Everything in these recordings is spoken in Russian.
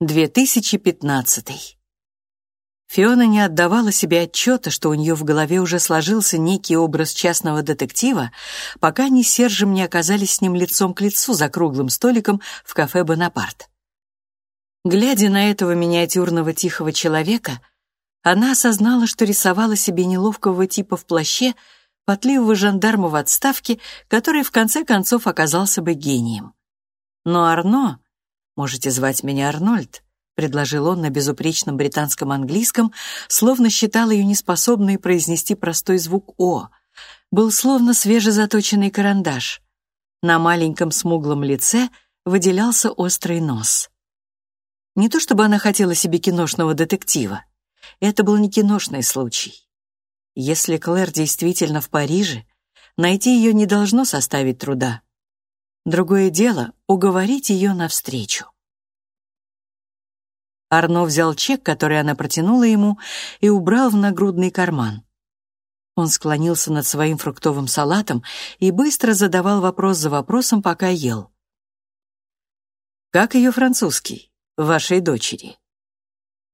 2015. Фиона не отдавала себе отчета, что у нее в голове уже сложился некий образ частного детектива, пока они с Сержем не оказались с ним лицом к лицу за круглым столиком в кафе «Бонапарт». Глядя на этого миниатюрного тихого человека, она осознала, что рисовала себе неловкого типа в плаще, потливого жандарма в отставке, который в конце концов оказался бы гением. Но Арно «Можете звать меня Арнольд», — предложил он на безупречном британском английском, словно считал ее неспособной произнести простой звук «о». Был словно свежезаточенный карандаш. На маленьком смуглом лице выделялся острый нос. Не то чтобы она хотела себе киношного детектива. Это был не киношный случай. Если Клэр действительно в Париже, найти ее не должно составить труда. Другое дело — уговорить ее навстречу. Арно взял чек, который она протянула ему, и убрал в нагрудный карман. Он склонился над своим фруктовым салатом и быстро задавал вопрос за вопросом, пока ел. «Как ее французский, вашей дочери?»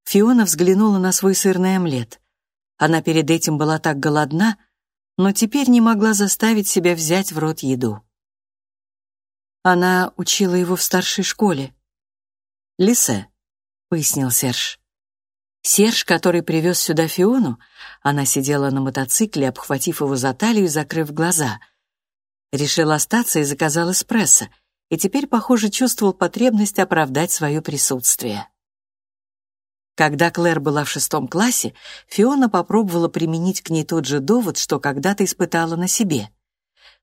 Фиона взглянула на свой сырный омлет. Она перед этим была так голодна, но теперь не могла заставить себя взять в рот еду. Она учила его в старшей школе. «Лисе», — пояснил Серж. Серж, который привез сюда Фиону, она сидела на мотоцикле, обхватив его за талию и закрыв глаза. Решил остаться и заказал эспрессо, и теперь, похоже, чувствовал потребность оправдать свое присутствие. Когда Клэр была в шестом классе, Фиона попробовала применить к ней тот же довод, что когда-то испытала на себе —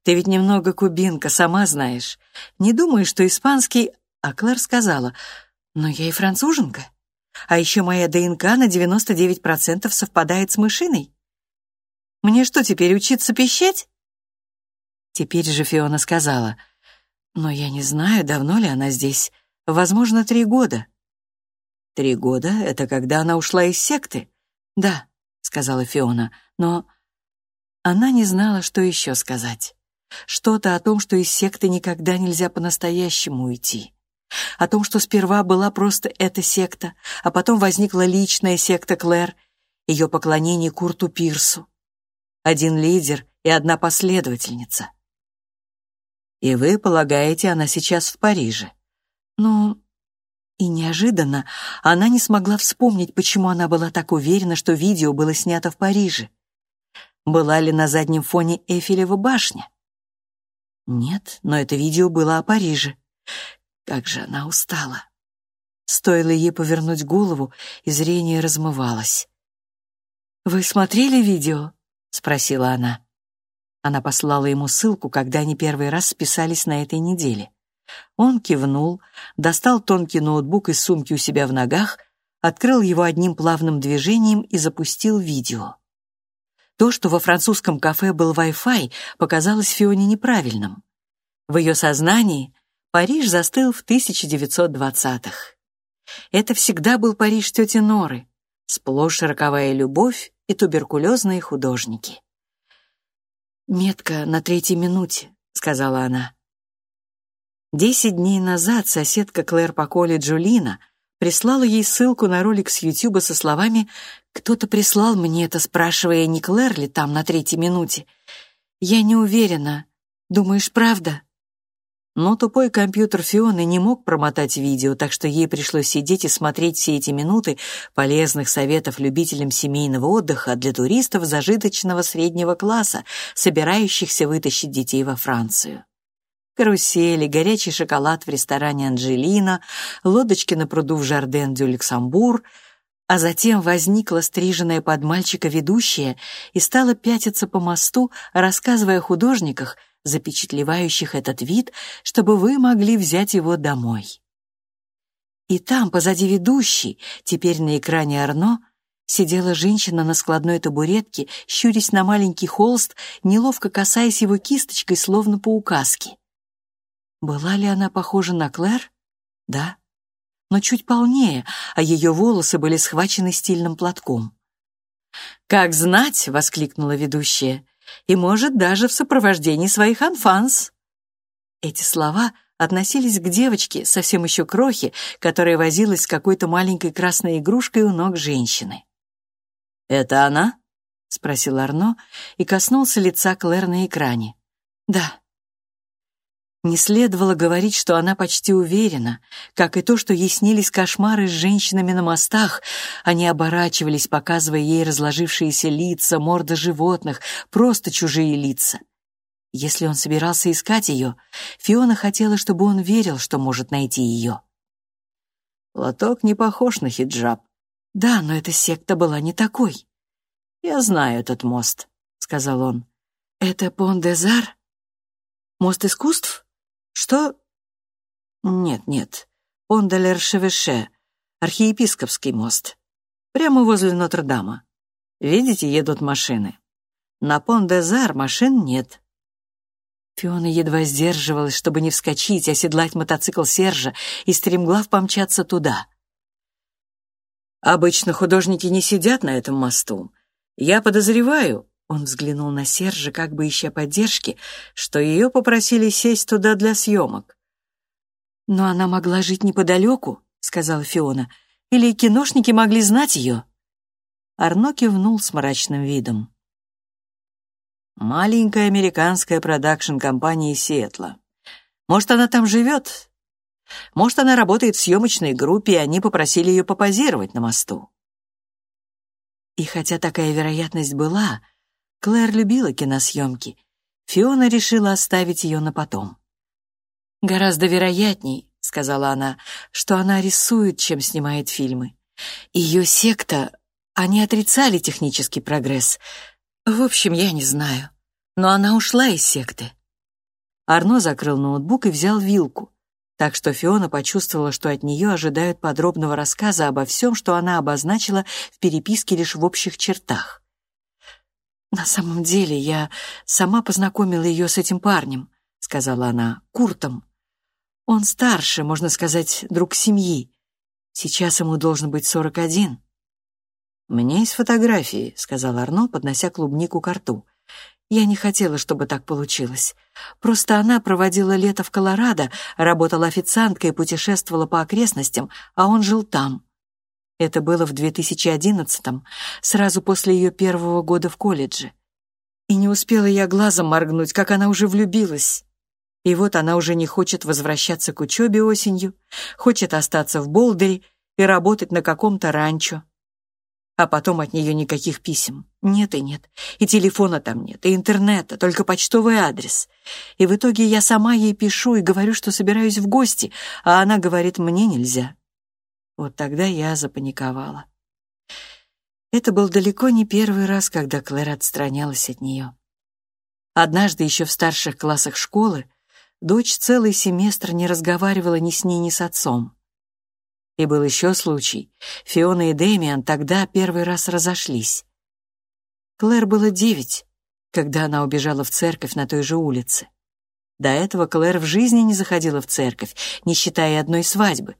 ты ведь немного кубинка, сама знаешь. Не думаю, что испанский...» А Клэр сказала, «Но я и француженка. А еще моя ДНК на 99% совпадает с мышиной. Мне что, теперь учиться пищать?» Теперь же Фиона сказала, «Но я не знаю, давно ли она здесь. Возможно, три года». «Три года — это когда она ушла из секты?» «Да», — сказала Фиона, но она не знала, что еще сказать. Что-то о том, что из секты никогда нельзя по-настоящему уйти. О том, что сперва была просто эта секта, а потом возникла личная секта Клэр, ее поклонение Курту Пирсу. Один лидер и одна последовательница. И вы полагаете, она сейчас в Париже? Ну, и неожиданно она не смогла вспомнить, почему она была так уверена, что видео было снято в Париже. Была ли на заднем фоне Эйфелева башня? Нет, но это видео было о Париже. Как же она устала. Стоило ей повернуть голову, и зрение размывалось. «Вы смотрели видео?» — спросила она. Она послала ему ссылку, когда они первый раз списались на этой неделе. Он кивнул, достал тонкий ноутбук из сумки у себя в ногах, открыл его одним плавным движением и запустил видео. То, что во французском кафе был Wi-Fi, показалось Фионе неправильным. В ее сознании Париж застыл в 1920-х. Это всегда был Париж тети Норы, сплошь роковая любовь и туберкулезные художники. «Метка на третьей минуте», — сказала она. Десять дней назад соседка Клэр по колледжу Лина прислала ей ссылку на ролик с Ютуба со словами «Кто-то прислал мне это, спрашивая, не Клэр ли там на третьей минуте. Я не уверена. Думаешь, правда?» Но тупой компьютер Фионы не мог промотать видео, так что ей пришлось сидеть и смотреть все эти минуты полезных советов любителям семейного отдыха для туристов зажиточного среднего класса, собирающихся вытащить детей во Францию карусели, горячий шоколад в ресторане «Анджелина», лодочки на пруду в Жарден-дю-Люксембур, а затем возникла стриженная под мальчика ведущая и стала пятиться по мосту, рассказывая о художниках, запечатлевающих этот вид, чтобы вы могли взять его домой. И там, позади ведущей, теперь на экране Арно, сидела женщина на складной табуретке, щурясь на маленький холст, неловко касаясь его кисточкой, словно по указке. Была ли она похожа на Клэр? Да, но чуть полнее, а ее волосы были схвачены стильным платком. «Как знать!» — воскликнула ведущая. «И, может, даже в сопровождении своих анфанс!» Эти слова относились к девочке, совсем еще крохи, которая возилась с какой-то маленькой красной игрушкой у ног женщины. «Это она?» — спросил Арно и коснулся лица Клэр на экране. «Да». Не следовало говорить, что она почти уверена, как и то, что ей снились кошмары с женщинами на мостах. Они оборачивались, показывая ей разложившиеся лица, морды животных, просто чужие лица. Если он собирался искать ее, Фиона хотела, чтобы он верил, что может найти ее. Лоток не похож на хиджаб. Да, но эта секта была не такой. «Я знаю этот мост», — сказал он. «Это Пон-де-Зар? Мост искусств? Что?» «Нет, нет. Пон-де-Лер-Шевеше, архиепископский мост. Прямо возле Нотр-Дама. Видите, едут машины. На Пон-де-Зар машин нет. Фиона едва сдерживалась, чтобы не вскочить, оседлать мотоцикл Сержа и стремглав помчаться туда. «Обычно художники не сидят на этом мосту. Я подозреваю», — он взглянул на Сержа, как бы ища поддержки, что ее попросили сесть туда для съемок. «Но она могла жить неподалеку», — сказала Фиона. «Или киношники могли знать ее?» Арно кивнул с мрачным видом. Маленькая американская продакшн-компания из Сиэтла. Может, она там живет? Может, она работает в съемочной группе, и они попросили ее попозировать на мосту. И хотя такая вероятность была, Клэр любила киносъемки. Фиона решила оставить ее на потом. «Гораздо вероятней», — сказала она, — «что она рисует, чем снимает фильмы. Ее секта, они отрицали технический прогресс, в общем, я не знаю. Но она ушла из секты. Арно закрыл ноутбук и взял вилку, так что Фиона почувствовала, что от нее ожидают подробного рассказа обо всем, что она обозначила в переписке лишь в общих чертах. «На самом деле я сама познакомила ее с этим парнем», — сказала она, — «Куртом. Он старше, можно сказать, друг семьи. Сейчас ему должен быть сорок один». «У меня есть фотографии», — сказал Арно, поднося клубнику к рту. «Я не хотела, чтобы так получилось. Просто она проводила лето в Колорадо, работала официанткой и путешествовала по окрестностям, а он жил там. Это было в 2011-м, сразу после ее первого года в колледже. И не успела я глазом моргнуть, как она уже влюбилась. И вот она уже не хочет возвращаться к учебе осенью, хочет остаться в Болдере и работать на каком-то ранчо. А потом от нее никаких писем. Нет и нет. И телефона там нет, и интернета, только почтовый адрес. И в итоге я сама ей пишу и говорю, что собираюсь в гости, а она говорит, мне нельзя. Вот тогда я запаниковала. Это был далеко не первый раз, когда Клэр отстранялась от нее. Однажды еще в старших классах школы дочь целый семестр не разговаривала ни с ней, ни с отцом. И был еще случай. Фиона и Дэмиан тогда первый раз разошлись. Клэр было девять, когда она убежала в церковь на той же улице. До этого Клэр в жизни не заходила в церковь, не считая одной свадьбы.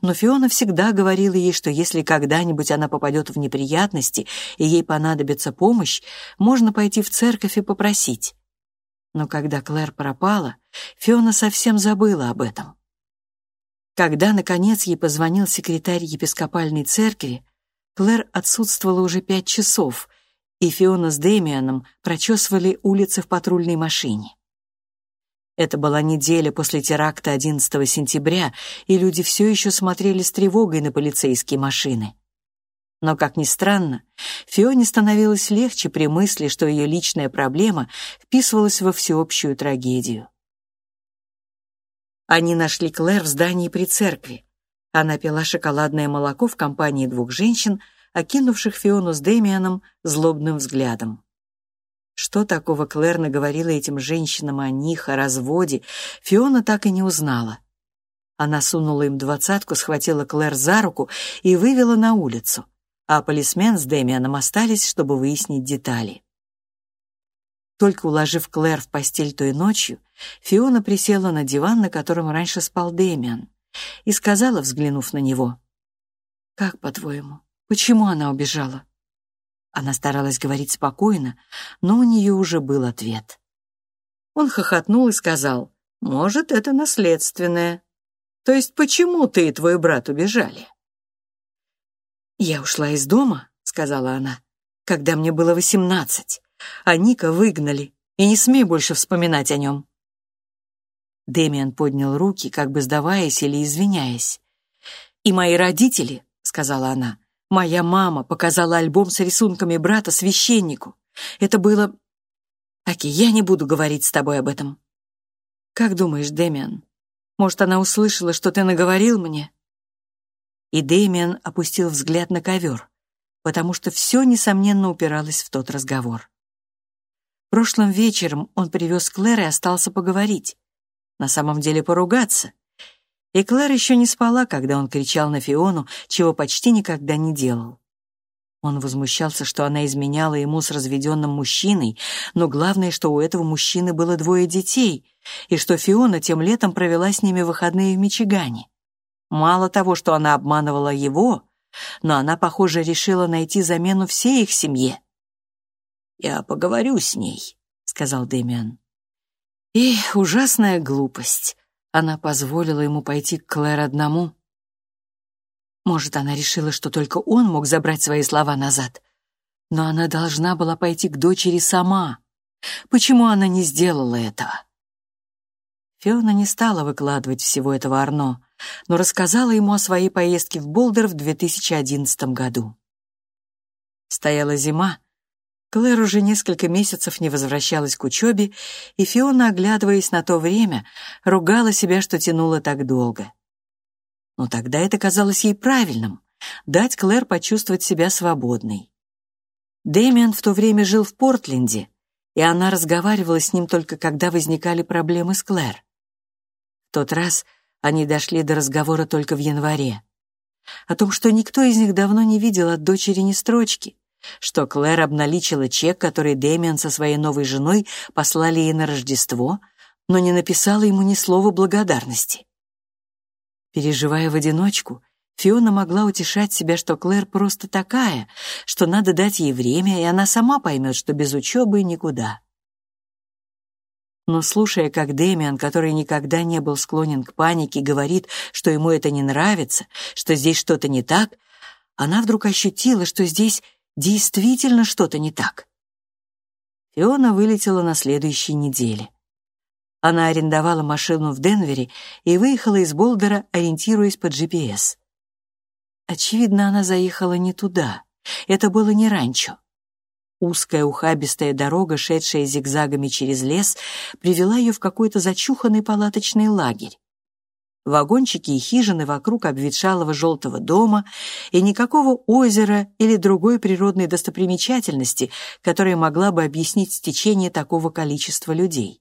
Но Фиона всегда говорила ей, что если когда-нибудь она попадет в неприятности и ей понадобится помощь, можно пойти в церковь и попросить. Но когда Клэр пропала, Фиона совсем забыла об этом. Когда, наконец, ей позвонил секретарь епископальной церкви, Клэр отсутствовала уже пять часов, и Фиона с Дэмианом прочесывали улицы в патрульной машине. Это была неделя после теракта 11 сентября, и люди все еще смотрели с тревогой на полицейские машины. Но, как ни странно, Фионе становилось легче при мысли, что ее личная проблема вписывалась во всеобщую трагедию. Они нашли Клэр в здании при церкви. Она пила шоколадное молоко в компании двух женщин, окинувших Фиону с Дэмианом злобным взглядом. Что такого Клэр наговорила этим женщинам о них, о разводе, Фиона так и не узнала. Она сунула им двадцатку, схватила Клэр за руку и вывела на улицу, а полисмен с Дэмианом остались, чтобы выяснить детали. Только уложив Клэр в постель той ночью, Фиона присела на диван, на котором раньше спал Дэмиан, и сказала, взглянув на него, «Как, по-твоему, почему она убежала?» Она старалась говорить спокойно, но у нее уже был ответ. Он хохотнул и сказал, Может, это наследственное. То есть почему ты и твой брат убежали? «Я ушла из дома», — сказала она, — «когда мне было восемнадцать, а Ника выгнали, и не смей больше вспоминать о нем». Дэмиан поднял руки, как бы сдаваясь или извиняясь. «И мои родители», — сказала она, — «моя мама показала альбом с рисунками брата священнику. Это было... Аки, я не буду говорить с тобой об этом». «Как думаешь, Дэмиан, может, она услышала, что ты наговорил мне?» И Дэмиан опустил взгляд на ковер, потому что все, несомненно, упиралось в тот разговор. Прошлым вечером он привез Клэр и остался поговорить. На самом деле поругаться. И Клэр еще не спала, когда он кричал на Фиону, чего почти никогда не делал. Он возмущался, что она изменяла ему с разведенным мужчиной, но главное, что у этого мужчины было двое детей, и что Фиона тем летом провела с ними выходные в Мичигане. Мало того, что она обманывала его, но она, похоже, решила найти замену всей их семье. «Я поговорю с ней», — сказал Дэмиан. И ужасная глупость. Она позволила ему пойти к Клэр одному. Может, она решила, что только он мог забрать свои слова назад. Но она должна была пойти к дочери сама. Почему она не сделала этого? Фиона не стала выкладывать всего этого Арно, но рассказала ему о своей поездке в Болдер в 2011 году. Стояла зима, Клэр уже несколько месяцев не возвращалась к учебе, и Фиона, оглядываясь на то время, ругала себя, что тянула так долго. Но тогда это казалось ей правильным — дать Клэр почувствовать себя свободной. Дэмиан в то время жил в Портленде, и она разговаривала с ним только когда возникали проблемы с Клэр. В тот раз они дошли до разговора только в январе. О том, что никто из них давно не видел от дочери ни строчки, что Клэр обналичила чек, который Дэмиан со своей новой женой послали ей на Рождество, но не написала ему ни слова благодарности. Переживая в одиночку, Фиона могла утешать себя, что Клэр просто такая, что надо дать ей время, и она сама поймет, что без учебы никуда. Но слушая, как Дэмиан, который никогда не был склонен к панике, говорит, что ему это не нравится, что здесь что-то не так, она вдруг ощутила, что здесь действительно что-то не так. Фиона вылетела на следующей неделе. Она арендовала машину в Денвере и выехала из Болдера, ориентируясь по GPS. Очевидно, она заехала не туда. Это было не ранчо. Узкая ухабистая дорога, шедшая зигзагами через лес, привела ее в какой-то зачуханный палаточный лагерь. Вагончики и хижины вокруг обветшалого желтого дома и никакого озера или другой природной достопримечательности, которая могла бы объяснить стечение такого количества людей.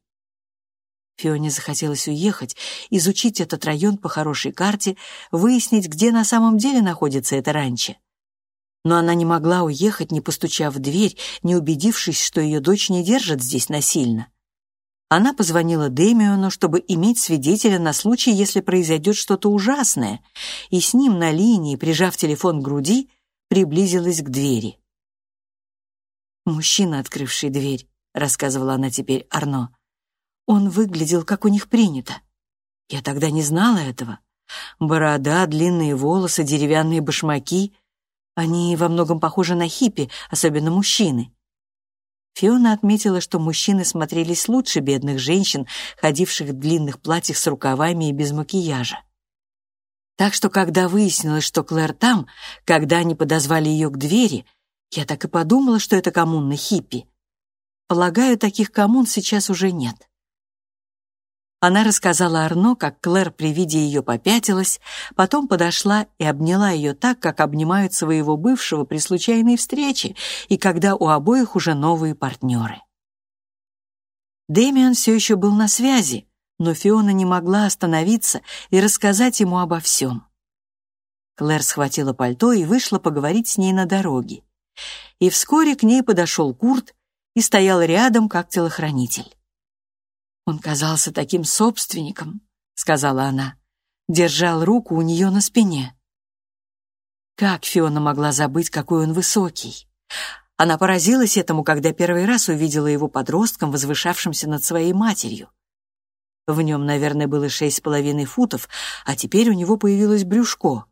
Фионе захотелось уехать, изучить этот район по хорошей карте, выяснить, где на самом деле находится это ранчо. Но она не могла уехать, не постучав в дверь, не убедившись, что ее дочь не держит здесь насильно. Она позвонила Дэмиону, чтобы иметь свидетеля на случай, если произойдет что-то ужасное, и с ним на линии, прижав телефон к груди, приблизилась к двери. «Мужчина, открывший дверь», — рассказывала она теперь Арно, он выглядел, как у них принято. Я тогда не знала этого. Борода, длинные волосы, деревянные башмаки. Они во многом похожи на хиппи, особенно мужчины. Фиона отметила, что мужчины смотрелись лучше бедных женщин, ходивших в длинных платьях с рукавами и без макияжа. Так что, когда выяснилось, что Клэр там, когда они подозвали ее к двери, я так и подумала, что это коммуна хиппи. Полагаю, таких коммун сейчас уже нет. Она рассказала Арно, как Клэр при виде ее попятилась, потом подошла и обняла ее так, как обнимают своего бывшего при случайной встрече и когда у обоих уже новые партнеры. Дэмиан все еще был на связи, но Фиона не могла остановиться и рассказать ему обо всем. Клэр схватила пальто и вышла поговорить с ней на дороге. И вскоре к ней подошел Курт и стоял рядом, как телохранитель. «Он казался таким собственником», — сказала она. Держал руку у нее на спине. Как Фиона могла забыть, какой он высокий? Она поразилась этому, когда первый раз увидела его подростком, возвышавшимся над своей матерью. В нем, наверное, было шесть с половиной футов, а теперь у него появилось брюшко.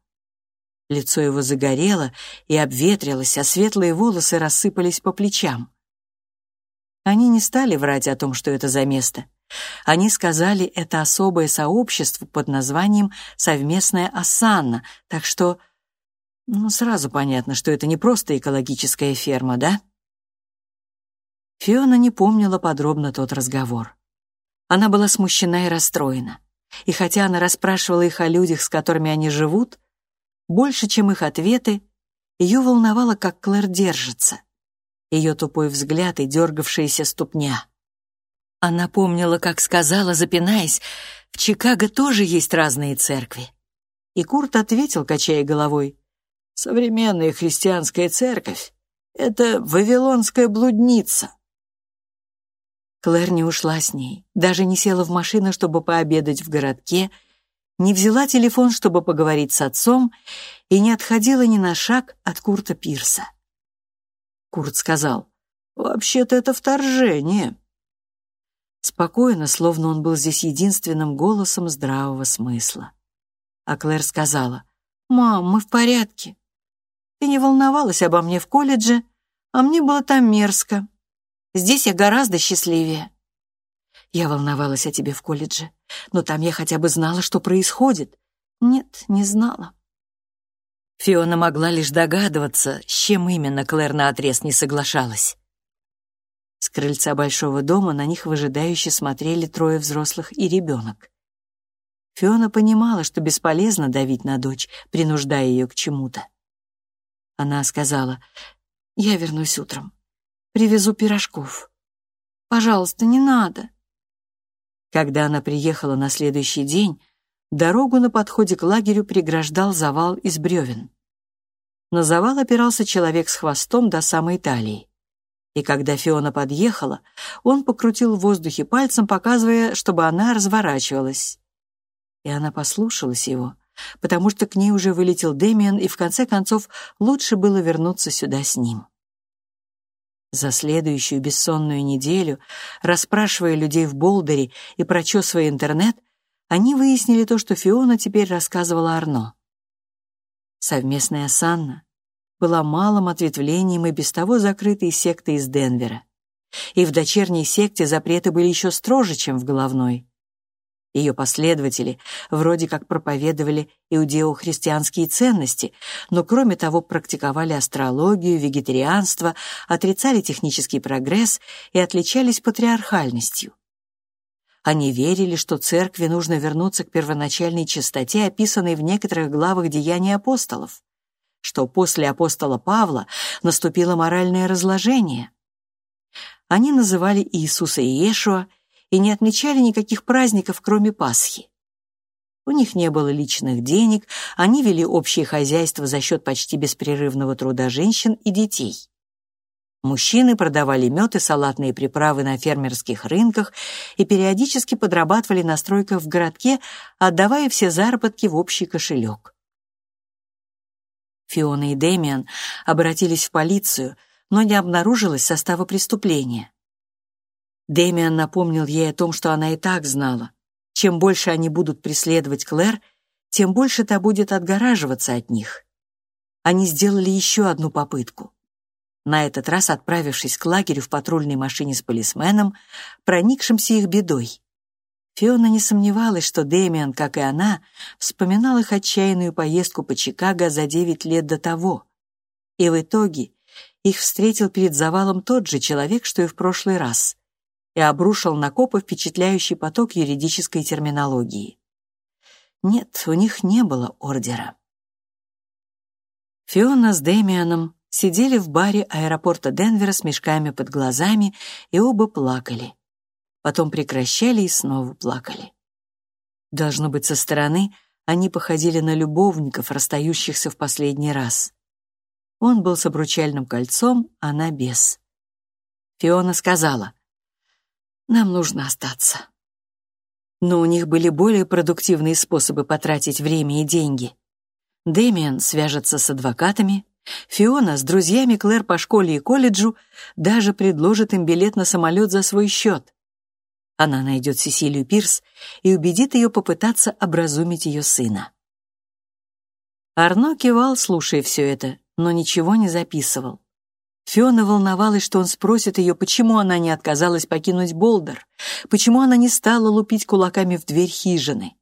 Лицо его загорело и обветрилось, а светлые волосы рассыпались по плечам. Они не стали врать о том, что это за место. Они сказали, это особое сообщество под названием «Совместная Осанна», так что... Ну, сразу понятно, что это не просто экологическая ферма, да? Фиона не помнила подробно тот разговор. Она была смущена и расстроена. И хотя она расспрашивала их о людях, с которыми они живут, больше, чем их ответы, ее волновало, как Клэр держится. Ее тупой взгляд и дергавшаяся ступня. Она помнила, как сказала, запинаясь, «В Чикаго тоже есть разные церкви». И Курт ответил, качая головой, «Современная христианская церковь — это вавилонская блудница». Клэр не ушла с ней, даже не села в машину, чтобы пообедать в городке, не взяла телефон, чтобы поговорить с отцом, и не отходила ни на шаг от Курта Пирса. Курт сказал, «Вообще-то это вторжение». Спокойно, словно он был здесь единственным голосом здравого смысла. А Клэр сказала, «Мам, мы в порядке. Ты не волновалась обо мне в колледже, а мне было там мерзко. Здесь я гораздо счастливее. Я волновалась о тебе в колледже, но там я хотя бы знала, что происходит. Нет, не знала. Фиона могла лишь догадываться, с чем именно Клэр наотрез не соглашалась. С крыльца большого дома на них выжидающе смотрели трое взрослых и ребенок. Фиона понимала, что бесполезно давить на дочь, принуждая ее к чему-то. Она сказала, «Я вернусь утром. Привезу пирожков. Пожалуйста, не надо. Когда она приехала на следующий день, дорогу на подходе к лагерю преграждал завал из бревен. На завал опирался человек с хвостом до самой талии. И когда Фиона подъехала, он покрутил в воздухе пальцем, показывая, чтобы она разворачивалась. И она послушалась его, потому что к ней уже вылетел Дэмиан, и в конце концов лучше было вернуться сюда с ним. За следующую бессонную неделю, расспрашивая людей в Болдере и прочесывая интернет, они выяснили то, что Фиона теперь рассказывала Арно. Совместная Санна была малым ответвлением и без того закрытой секты из Денвера. И в дочерней секте запреты были еще строже, чем в головной. Ее последователи вроде как проповедовали иудео-христианские ценности, но кроме того практиковали астрологию, вегетарианство, отрицали технический прогресс и отличались патриархальностью. Они верили, что церкви нужно вернуться к первоначальной чистоте, описанной в некоторых главах деяний апостолов, что после апостола Павла наступило моральное разложение. Они называли Иисуса и Иешуа и не отмечали никаких праздников, кроме Пасхи. У них не было личных денег, они вели общее хозяйство за счет почти беспрерывного труда женщин и детей. Мужчины продавали мед и салатные приправы на фермерских рынках и периодически подрабатывали на стройках в городке, отдавая все заработки в общий кошелек. Фиона и Дэмиан обратились в полицию, но не обнаружилось состава преступления. Дэмиан напомнил ей о том, что она и так знала. Чем больше они будут преследовать Клэр, тем больше та будет отгораживаться от них. Они сделали еще одну попытку. На этот раз отправившись к лагерю в патрульной машине с полисменом, проникшимся их бедой. Фиона не сомневалась, что Дэмиан, как и она, вспоминал их отчаянную поездку по Чикаго за девять лет до того. И в итоге их встретил перед завалом тот же человек, что и в прошлый раз и обрушил на копы впечатляющий поток юридической терминологии. Нет, у них не было ордера. Фиона с Дэмианом сидели в баре аэропорта Денвера с мешками под глазами и оба плакали. Потом прекращали и снова плакали. Должно быть, со стороны они походили на любовников, расстающихся в последний раз. Он был с обручальным кольцом, она без. Фиона сказала, нам нужно остаться. Но у них были более продуктивные способы потратить время и деньги. Дэмиан свяжется с адвокатами, Фиона с друзьями Клэр по школе и колледжу даже предложит им билет на самолет за свой счет. Она найдет Сесилию Пирс и убедит ее попытаться образумить ее сына. Арно кивал, слушая все это, но ничего не записывал. Фиона волновалась, что он спросит ее, почему она не отказалась покинуть Болдер, почему она не стала лупить кулаками в дверь хижины.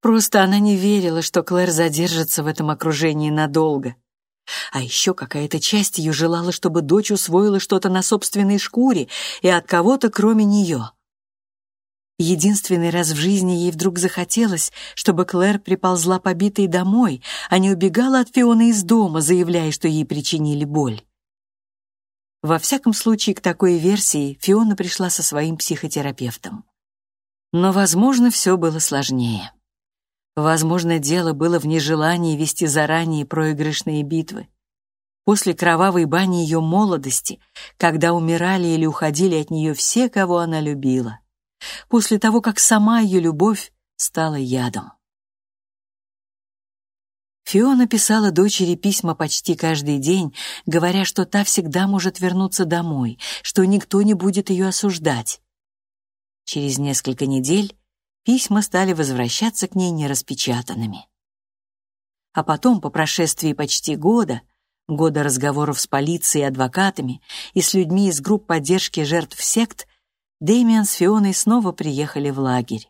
Просто она не верила, что Клэр задержится в этом окружении надолго. А еще какая-то часть ее желала, чтобы дочь усвоила что-то на собственной шкуре и от кого-то, кроме нее. Единственный раз в жизни ей вдруг захотелось, чтобы Клэр приползла побитой домой, а не убегала от Фионы из дома, заявляя, что ей причинили боль. Во всяком случае, к такой версии Фиона пришла со своим психотерапевтом. Но, возможно, все было сложнее. Возможно, дело было в нежелании вести заранее проигрышные битвы. После кровавой бани ее молодости, когда умирали или уходили от нее все, кого она любила. После того, как сама ее любовь стала ядом. Фиона писала дочери письма почти каждый день, говоря, что та всегда может вернуться домой, что никто не будет ее осуждать. Через несколько недель письма стали возвращаться к ней нераспечатанными. А потом, по прошествии почти года, года разговоров с полицией и адвокатами и с людьми из групп поддержки жертв сект, Дэмиан с Фионой снова приехали в лагерь.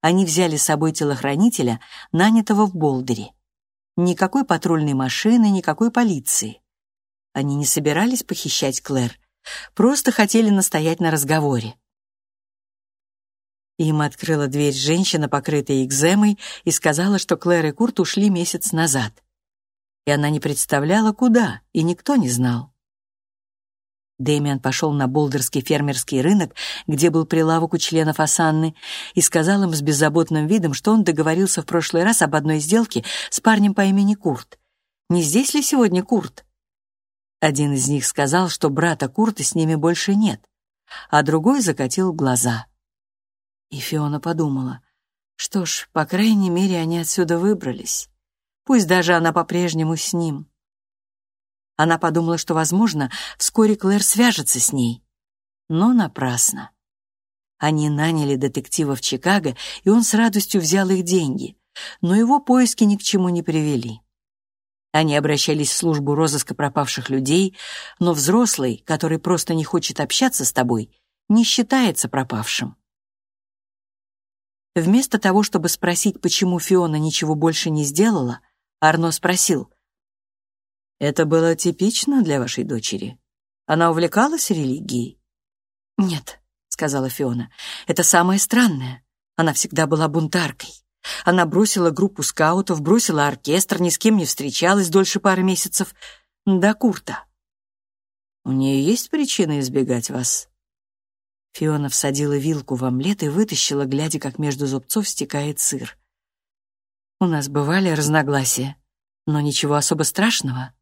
Они взяли с собой телохранителя, нанятого в Болдере. Никакой патрульной машины, никакой полиции. Они не собирались похищать Клэр, просто хотели настоять на разговоре. Им открыла дверь женщина, покрытая экземой, и сказала, что Клэр и Курт ушли месяц назад. И она не представляла, куда, и никто не знал. Дэмиан пошел на Болдерский фермерский рынок, где был прилавок у членов Асанны, и сказал им с беззаботным видом, что он договорился в прошлый раз об одной сделке с парнем по имени Курт. «Не здесь ли сегодня Курт?» Один из них сказал, что брата Курта с ними больше нет, а другой закатил глаза. И Фиона подумала, что ж, по крайней мере, они отсюда выбрались. Пусть даже она по-прежнему с ним. Она подумала, что, возможно, вскоре Клэр свяжется с ней. Но напрасно. Они наняли детектива в Чикаго, и он с радостью взял их деньги, но его поиски ни к чему не привели. Они обращались в службу розыска пропавших людей, но взрослый, который просто не хочет общаться с тобой, не считается пропавшим. Вместо того, чтобы спросить, почему Фиона ничего больше не сделала, Арно спросил. «Это было типично для вашей дочери? Она увлекалась религией?» «Нет», — сказала Фиона, — «это самое странное. Она всегда была бунтаркой. Она бросила группу скаутов, бросила оркестр, ни с кем не встречалась дольше пары месяцев. До Курта». «У нее есть причины избегать вас?» Фиона всадила вилку в омлет и вытащила, глядя, как между зубцов стекает сыр. У нас бывали разногласия, но ничего особо страшного.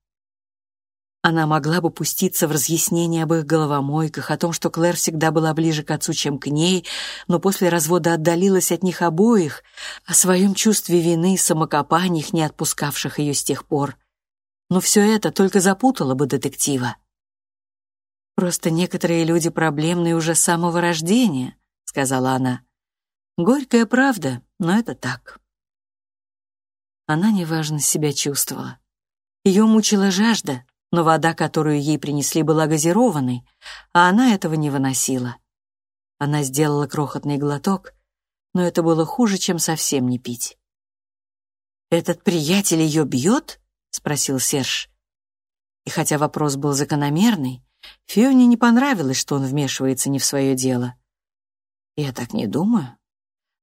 Она могла бы пуститься в разъяснение об их головомойках, о том, что Клэр всегда была ближе к отцу, чем к ней, но после развода отдалилась от них обоих, о своем чувстве вины и самокопаниях, не отпускавших ее с тех пор. Но все это только запутало бы детектива. «Просто некоторые люди проблемные уже с самого рождения», — сказала она. «Горькая правда, но это так». Она неважно себя чувствовала. Ее мучила жажда, но вода, которую ей принесли, была газированной, а она этого не выносила. Она сделала крохотный глоток, но это было хуже, чем совсем не пить. «Этот приятель ее бьет?» — спросил Серж. И хотя вопрос был закономерный, Фионе не понравилось, что он вмешивается не в свое дело. Я так не думаю.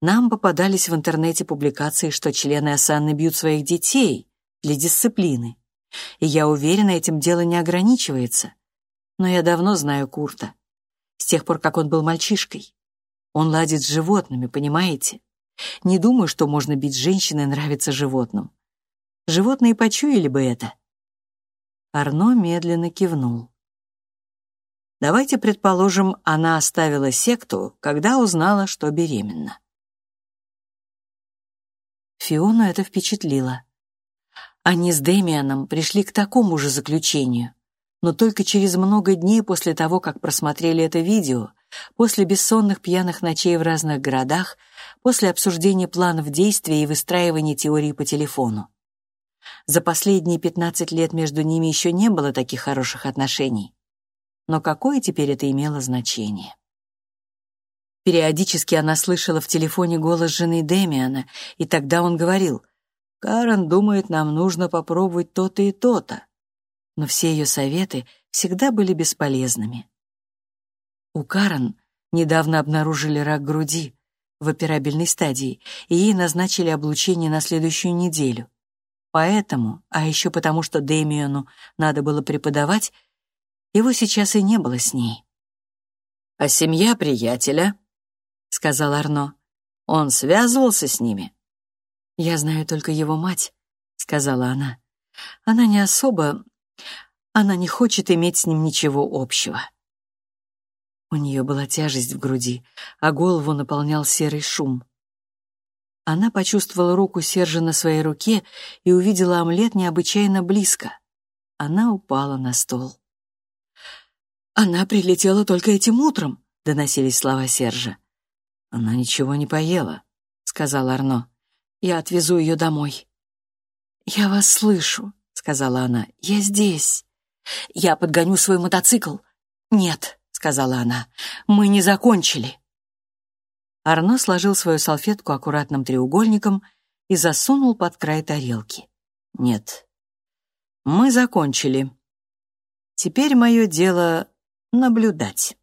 Нам попадались в интернете публикации, что члены Асанны бьют своих детей для дисциплины. И я уверена, этим дело не ограничивается. Но я давно знаю Курта. С тех пор, как он был мальчишкой. Он ладит с животными, понимаете? Не думаю, что можно бить женщин и нравиться животным. Животные почуяли бы это. Арно медленно кивнул. Давайте предположим, она оставила секту, когда узнала, что беременна. Фиону это впечатлило. Они с Дэмианом пришли к такому же заключению, но только через много дней после того, как просмотрели это видео, после бессонных пьяных ночей в разных городах, после обсуждения планов действий и выстраивания теорий по телефону. За последние 15 лет между ними еще не было таких хороших отношений. Но какое теперь это имело значение? Периодически она слышала в телефоне голос жены Демиана, и тогда он говорил, «Карен думает, нам нужно попробовать то-то и то-то». Но все ее советы всегда были бесполезными. У Карен недавно обнаружили рак груди в операбельной стадии, и ей назначили облучение на следующую неделю. Поэтому, а еще потому, что Дэмиону надо было преподавать, его сейчас и не было с ней. «А семья приятеля?» — сказал Арно. «Он связывался с ними?» «Я знаю только его мать», — сказала она. «Она не особо... Она не хочет иметь с ним ничего общего». У нее была тяжесть в груди, а голову наполнял серый шум. Она почувствовала руку Сержа на своей руке и увидела омлет необычайно близко. Она упала на стол. «Она прилетела только этим утром», — доносились слова Сержа. «Она ничего не поела», — сказал Арно. «Я отвезу ее домой». «Я вас слышу», — сказала она. «Я здесь. Я подгоню свой мотоцикл». «Нет», — сказала она, — «мы не закончили». Арно сложил свою салфетку аккуратным треугольником и засунул под край тарелки. «Нет, мы закончили. Теперь мое дело наблюдать».